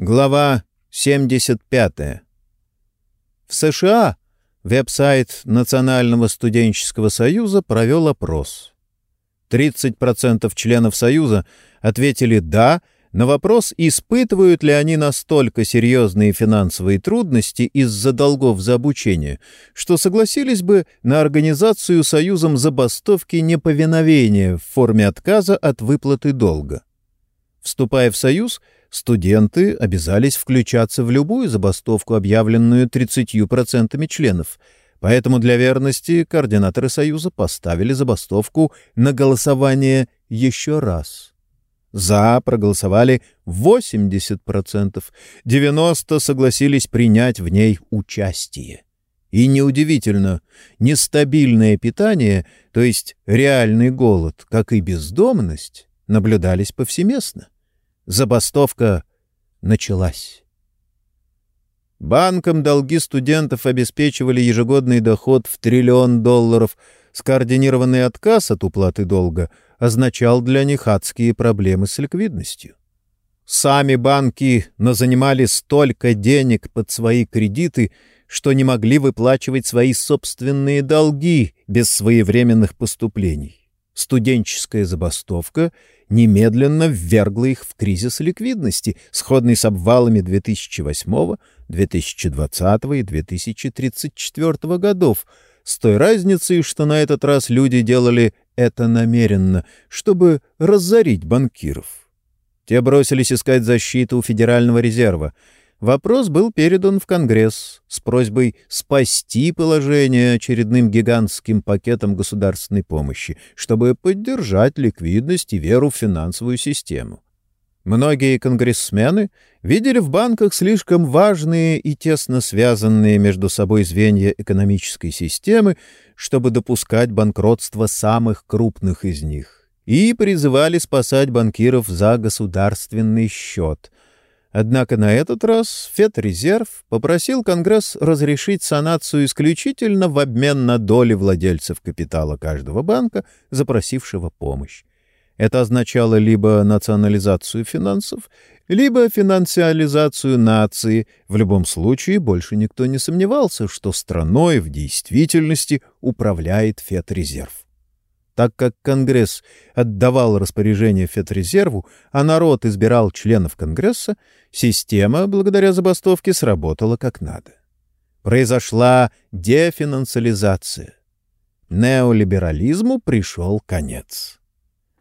Глава 75. В США веб-сайт Национального студенческого союза провел опрос. 30% членов союза ответили «да», на вопрос, испытывают ли они настолько серьезные финансовые трудности из-за долгов за обучение, что согласились бы на организацию союзом забастовки неповиновения в форме отказа от выплаты долга. Вступая в союз, студенты обязались включаться в любую забастовку, объявленную 30% членов. Поэтому для верности координаторы Союза поставили забастовку на голосование еще раз. «За» проголосовали 80%, 90% согласились принять в ней участие. И неудивительно, нестабильное питание, то есть реальный голод, как и бездомность, наблюдались повсеместно. Забастовка началась. Банкам долги студентов обеспечивали ежегодный доход в триллион долларов. Скоординированный отказ от уплаты долга означал для них адские проблемы с ликвидностью. Сами банки назанимали столько денег под свои кредиты, что не могли выплачивать свои собственные долги без своевременных поступлений. Студенческая забастовка — немедленно ввергла их в кризис ликвидности, сходный с обвалами 2008, 2020 и 2034 годов, с той разницей, что на этот раз люди делали это намеренно, чтобы разорить банкиров. Те бросились искать защиту у Федерального резерва — Вопрос был передан в Конгресс с просьбой спасти положение очередным гигантским пакетом государственной помощи, чтобы поддержать ликвидность и веру в финансовую систему. Многие конгрессмены видели в банках слишком важные и тесно связанные между собой звенья экономической системы, чтобы допускать банкротство самых крупных из них, и призывали спасать банкиров за государственный счет — Однако на этот раз Федрезерв попросил Конгресс разрешить санацию исключительно в обмен на доли владельцев капитала каждого банка, запросившего помощь. Это означало либо национализацию финансов, либо финансиализацию нации. В любом случае, больше никто не сомневался, что страной в действительности управляет Федрезерв. Так как Конгресс отдавал распоряжение Федрезерву, а народ избирал членов Конгресса, система, благодаря забастовке, сработала как надо. Произошла дефинансализация. Неолиберализму пришел конец.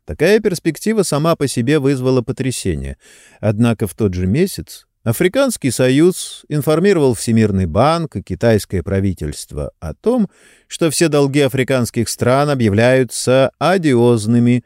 Такая перспектива сама по себе вызвала потрясение. Однако в тот же месяц Африканский союз информировал Всемирный банк и китайское правительство о том, что все долги африканских стран объявляются одиозными.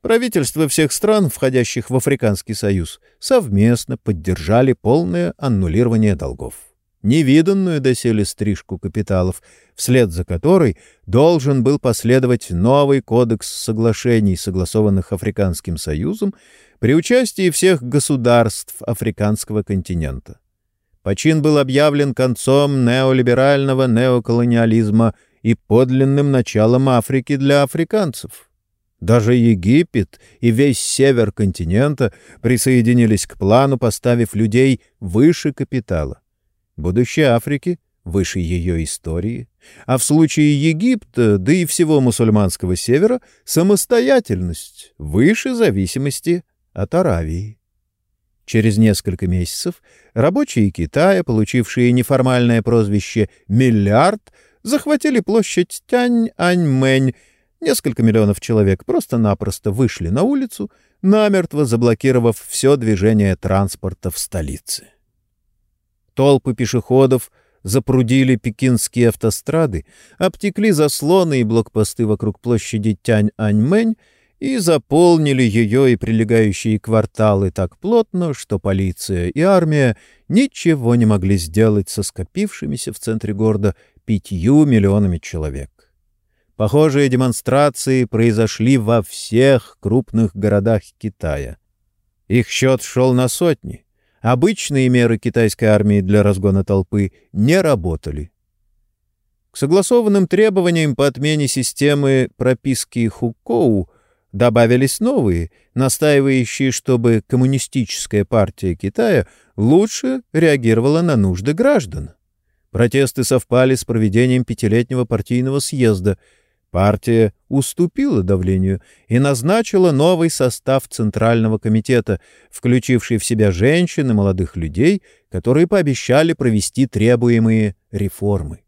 Правительства всех стран, входящих в Африканский союз, совместно поддержали полное аннулирование долгов невиданную доселе стрижку капиталов, вслед за которой должен был последовать новый кодекс соглашений, согласованных Африканским Союзом, при участии всех государств африканского континента. Почин был объявлен концом неолиберального неоколониализма и подлинным началом Африки для африканцев. Даже Египет и весь север континента присоединились к плану, поставив людей выше капитала. Будущее Африки выше ее истории, а в случае Египта, да и всего мусульманского севера, самостоятельность выше зависимости от Аравии. Через несколько месяцев рабочие Китая, получившие неформальное прозвище «миллиард», захватили площадь Тянь-Аньмэнь. Несколько миллионов человек просто-напросто вышли на улицу, намертво заблокировав все движение транспорта в столице. Толпы пешеходов запрудили пекинские автострады, обтекли заслоны и блокпосты вокруг площади Тянь-Аньмэнь и заполнили ее и прилегающие кварталы так плотно, что полиция и армия ничего не могли сделать со скопившимися в центре города пятью миллионами человек. Похожие демонстрации произошли во всех крупных городах Китая. Их счет шел на сотни. Обычные меры китайской армии для разгона толпы не работали. К согласованным требованиям по отмене системы прописки Хукоу добавились новые, настаивающие, чтобы коммунистическая партия Китая лучше реагировала на нужды граждан. Протесты совпали с проведением пятилетнего партийного съезда. Партия уступила давлению и назначила новый состав Центрального комитета, включивший в себя женщин и молодых людей, которые пообещали провести требуемые реформы.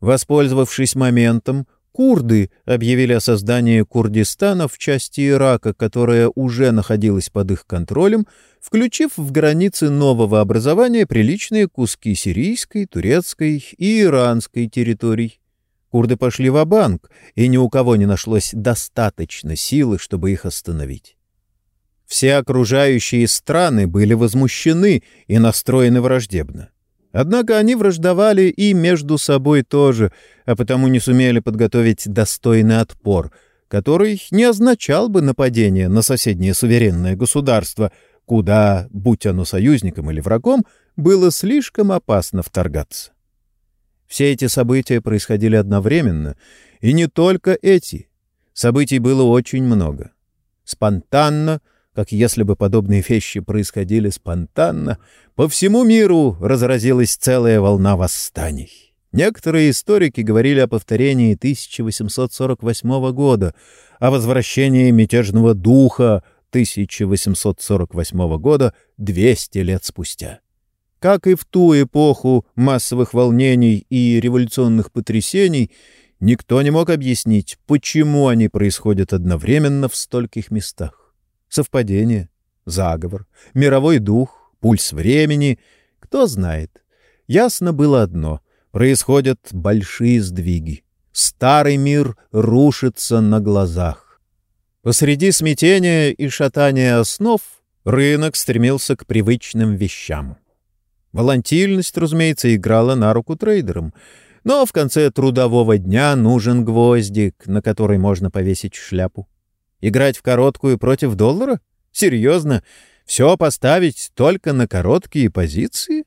Воспользовавшись моментом, Курды объявили о создании Курдистана в части Ирака, которая уже находилась под их контролем, включив в границы нового образования приличные куски сирийской, турецкой и иранской территорий. Курды пошли в банк и ни у кого не нашлось достаточно силы, чтобы их остановить. Все окружающие страны были возмущены и настроены враждебно. Однако они враждовали и между собой тоже, а потому не сумели подготовить достойный отпор, который не означал бы нападение на соседнее суверенное государство, куда, будь оно союзником или врагом, было слишком опасно вторгаться. Все эти события происходили одновременно, и не только эти. Событий было очень много. Спонтанно — как если бы подобные вещи происходили спонтанно, по всему миру разразилась целая волна восстаний. Некоторые историки говорили о повторении 1848 года, о возвращении мятежного духа 1848 года 200 лет спустя. Как и в ту эпоху массовых волнений и революционных потрясений, никто не мог объяснить, почему они происходят одновременно в стольких местах. Совпадение, заговор, мировой дух, пульс времени. Кто знает. Ясно было одно — происходят большие сдвиги. Старый мир рушится на глазах. Посреди смятения и шатания основ рынок стремился к привычным вещам. Волантильность, разумеется, играла на руку трейдерам, но в конце трудового дня нужен гвоздик, на который можно повесить шляпу. Играть в короткую против доллара? Серьезно? Все поставить только на короткие позиции?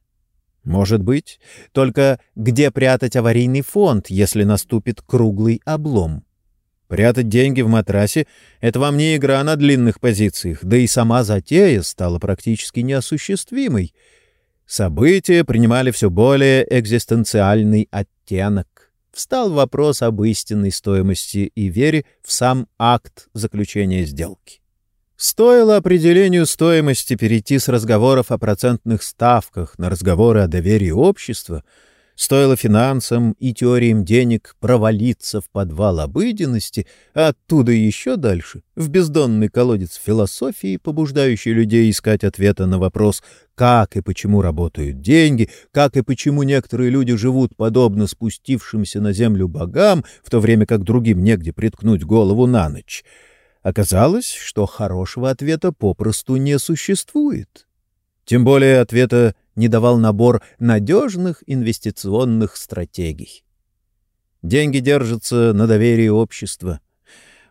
Может быть. Только где прятать аварийный фонд, если наступит круглый облом? Прятать деньги в матрасе — это вам не игра на длинных позициях, да и сама затея стала практически неосуществимой. События принимали все более экзистенциальный оттенок встал вопрос об истинной стоимости и вере в сам акт заключения сделки. Стоило определению стоимости перейти с разговоров о процентных ставках на разговоры о доверии общества — Стоило финансам и теориям денег провалиться в подвал обыденности, а оттуда еще дальше, в бездонный колодец философии, побуждающий людей искать ответа на вопрос, как и почему работают деньги, как и почему некоторые люди живут подобно спустившимся на землю богам, в то время как другим негде приткнуть голову на ночь. Оказалось, что хорошего ответа попросту не существует. Тем более ответа не давал набор надежных инвестиционных стратегий. Деньги держатся на доверии общества.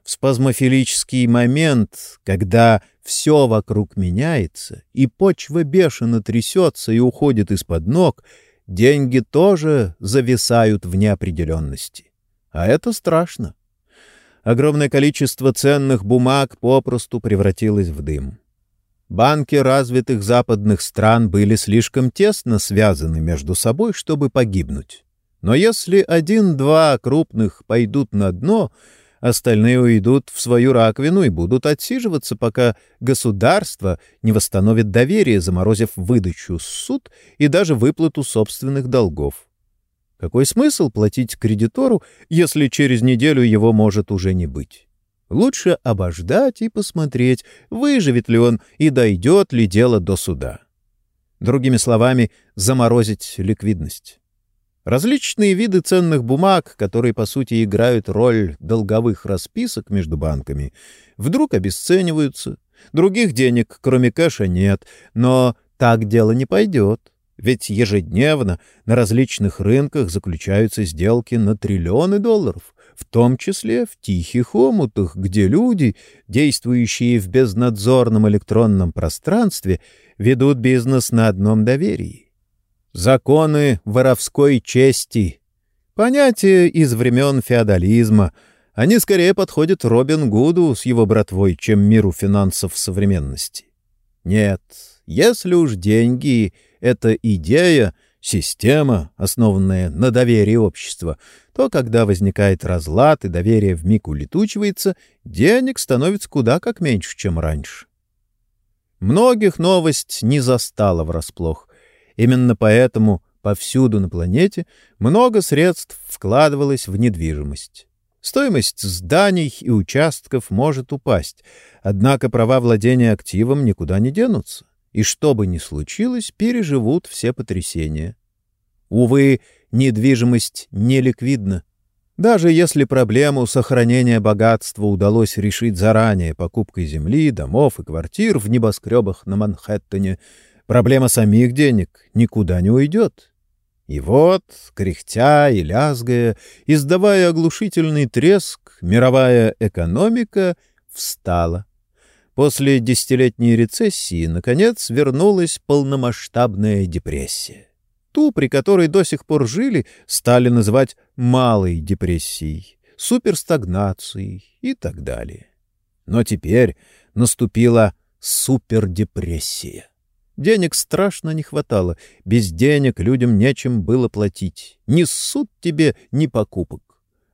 В спазмофилический момент, когда все вокруг меняется, и почва бешено трясется и уходит из-под ног, деньги тоже зависают в неопределенности. А это страшно. Огромное количество ценных бумаг попросту превратилось в дым. Банки развитых западных стран были слишком тесно связаны между собой, чтобы погибнуть. Но если один-два крупных пойдут на дно, остальные уйдут в свою раковину и будут отсиживаться, пока государство не восстановит доверие, заморозив выдачу суд и даже выплату собственных долгов. Какой смысл платить кредитору, если через неделю его может уже не быть? Лучше обождать и посмотреть, выживет ли он и дойдет ли дело до суда. Другими словами, заморозить ликвидность. Различные виды ценных бумаг, которые, по сути, играют роль долговых расписок между банками, вдруг обесцениваются. Других денег, кроме кэша, нет. Но так дело не пойдет. Ведь ежедневно на различных рынках заключаются сделки на триллионы долларов, в том числе в тихих омутах, где люди, действующие в безнадзорном электронном пространстве, ведут бизнес на одном доверии. Законы воровской чести. Понятие из времен феодализма, они скорее подходят Робин Гуду с его братвой, чем миру финансов современности. Нет, если уж деньги — это идея, система, основанная на доверии общества, то когда возникает разлад и доверие вмиг улетучивается, денег становится куда как меньше, чем раньше. Многих новость не застала врасплох. Именно поэтому повсюду на планете много средств вкладывалось в недвижимость. Стоимость зданий и участков может упасть, однако права владения активом никуда не денутся, и что бы ни случилось, переживут все потрясения. Увы, недвижимость не ликвидна. Даже если проблему сохранения богатства удалось решить заранее покупкой земли, домов и квартир в небоскребах на Манхэттене, проблема самих денег никуда не уйдет. И вот, кряхтя и лязгая, издавая оглушительный треск, мировая экономика встала. После десятилетней рецессии, наконец, вернулась полномасштабная депрессия. Ту, при которой до сих пор жили, стали называть малой депрессией, суперстагнацией и так далее. Но теперь наступила супердепрессия. Денег страшно не хватало. Без денег людям нечем было платить. Ни суд тебе, ни покупок.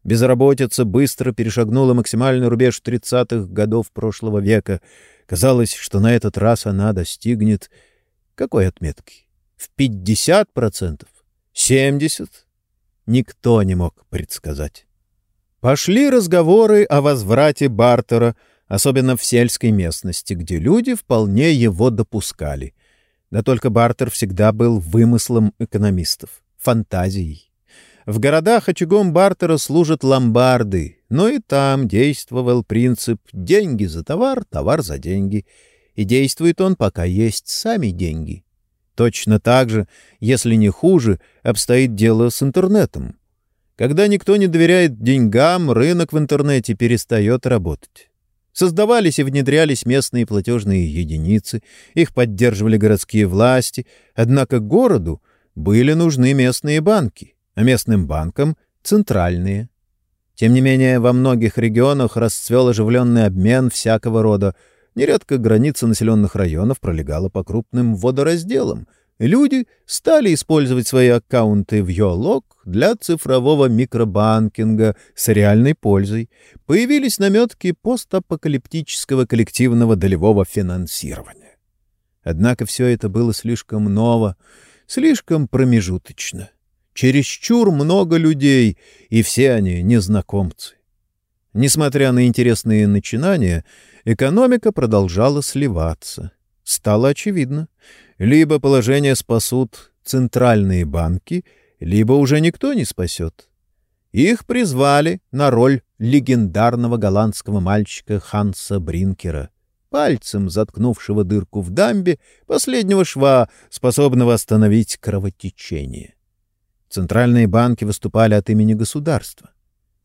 Безработица быстро перешагнула максимальный рубеж 30-х годов прошлого века. Казалось, что на этот раз она достигнет... Какой отметки? в 50%, 70%. Никто не мог предсказать. Пошли разговоры о возврате бартера, особенно в сельской местности, где люди вполне его допускали. Да только бартер всегда был вымыслом экономистов, фантазией. В городах очагом бартера служат ломбарды, но и там действовал принцип «деньги за товар, товар за деньги», и действует он, пока есть сами деньги. Точно так же, если не хуже, обстоит дело с интернетом. Когда никто не доверяет деньгам, рынок в интернете перестает работать. Создавались и внедрялись местные платежные единицы, их поддерживали городские власти, однако городу были нужны местные банки, а местным банкам — центральные. Тем не менее, во многих регионах расцвел оживленный обмен всякого рода — Нередко граница населенных районов пролегала по крупным водоразделам. Люди стали использовать свои аккаунты в Йолок для цифрового микробанкинга с реальной пользой. Появились наметки постапокалиптического коллективного долевого финансирования. Однако все это было слишком ново, слишком промежуточно. Чересчур много людей, и все они незнакомцы. Несмотря на интересные начинания, экономика продолжала сливаться. Стало очевидно. Либо положение спасут центральные банки, либо уже никто не спасет. Их призвали на роль легендарного голландского мальчика Ханса Бринкера, пальцем заткнувшего дырку в дамбе, последнего шва, способного остановить кровотечение. Центральные банки выступали от имени государства.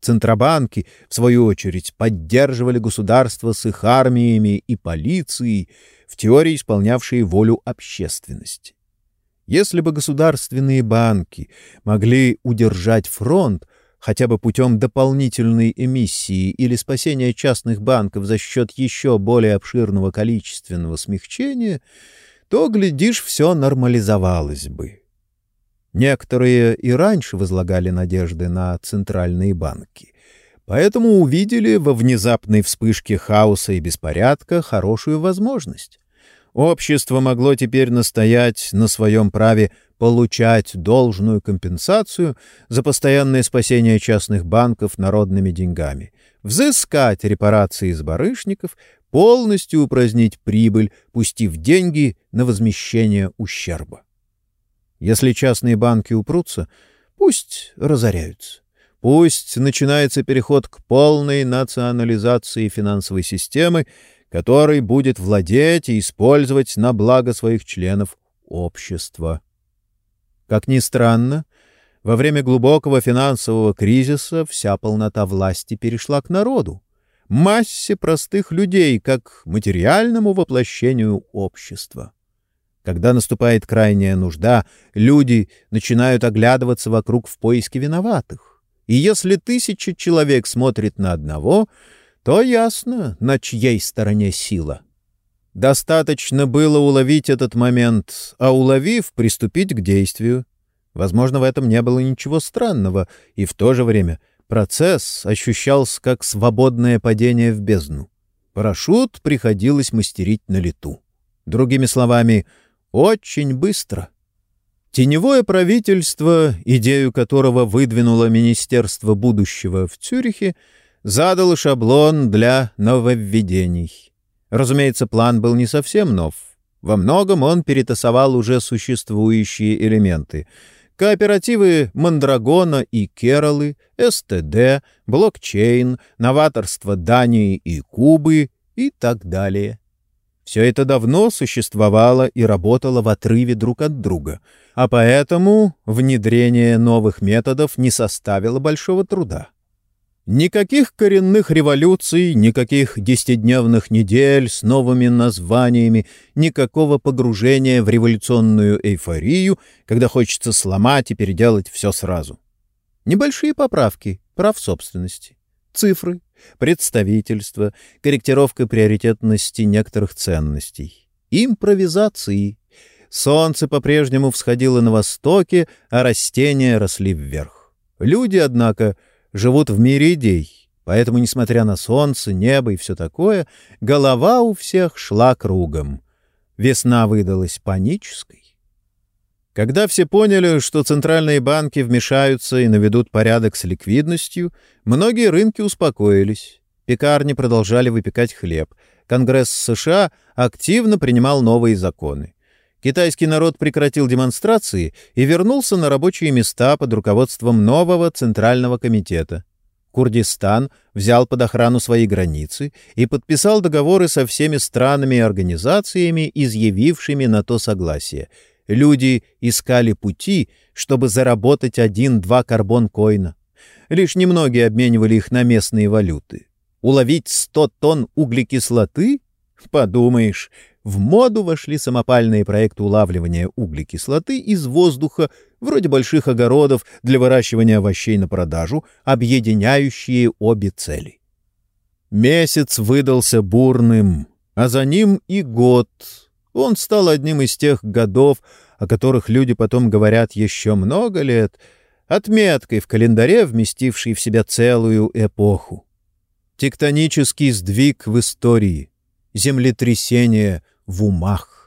Центробанки, в свою очередь, поддерживали государство с их армиями и полицией, в теории исполнявшие волю общественности. Если бы государственные банки могли удержать фронт хотя бы путем дополнительной эмиссии или спасения частных банков за счет еще более обширного количественного смягчения, то, глядишь, все нормализовалось бы. Некоторые и раньше возлагали надежды на центральные банки, поэтому увидели во внезапной вспышке хаоса и беспорядка хорошую возможность. Общество могло теперь настоять на своем праве получать должную компенсацию за постоянное спасение частных банков народными деньгами, взыскать репарации с барышников, полностью упразднить прибыль, пустив деньги на возмещение ущерба. Если частные банки упрутся, пусть разоряются. Пусть начинается переход к полной национализации финансовой системы, которой будет владеть и использовать на благо своих членов общество. Как ни странно, во время глубокого финансового кризиса вся полнота власти перешла к народу, массе простых людей, как материальному воплощению общества. Когда наступает крайняя нужда, люди начинают оглядываться вокруг в поиске виноватых. И если тысяча человек смотрит на одного, то ясно, на чьей стороне сила. Достаточно было уловить этот момент, а уловив, приступить к действию. Возможно, в этом не было ничего странного, и в то же время процесс ощущался как свободное падение в бездну. Парашют приходилось мастерить на лету. Другими словами, очень быстро. Теневое правительство, идею которого выдвинуло Министерство будущего в Цюрихе, задало шаблон для нововведений. Разумеется, план был не совсем нов. Во многом он перетасовал уже существующие элементы. Кооперативы Мандрагона и Керолы, СТД, блокчейн, новаторство Дании и Кубы и так далее. Все это давно существовало и работало в отрыве друг от друга, а поэтому внедрение новых методов не составило большого труда. Никаких коренных революций, никаких десятидневных недель с новыми названиями, никакого погружения в революционную эйфорию, когда хочется сломать и переделать все сразу. Небольшие поправки прав собственности, цифры, представительство, корректировка приоритетности некоторых ценностей, импровизации. Солнце по-прежнему всходило на востоке, а растения росли вверх. Люди, однако, — живут в мире идей, поэтому, несмотря на солнце, небо и все такое, голова у всех шла кругом. Весна выдалась панической. Когда все поняли, что центральные банки вмешаются и наведут порядок с ликвидностью, многие рынки успокоились. Пекарни продолжали выпекать хлеб. Конгресс США активно принимал новые законы. Китайский народ прекратил демонстрации и вернулся на рабочие места под руководством нового Центрального комитета. Курдистан взял под охрану свои границы и подписал договоры со всеми странами и организациями, изъявившими на то согласие. Люди искали пути, чтобы заработать один-два карбон-койна. Лишь немногие обменивали их на местные валюты. Уловить сто тонн углекислоты? Подумаешь, в моду вошли самопальные проекты улавливания углекислоты из воздуха, вроде больших огородов для выращивания овощей на продажу, объединяющие обе цели. Месяц выдался бурным, а за ним и год. Он стал одним из тех годов, о которых люди потом говорят еще много лет, отметкой в календаре, вместившей в себя целую эпоху. Тектонический сдвиг в истории, землетрясение — в умах.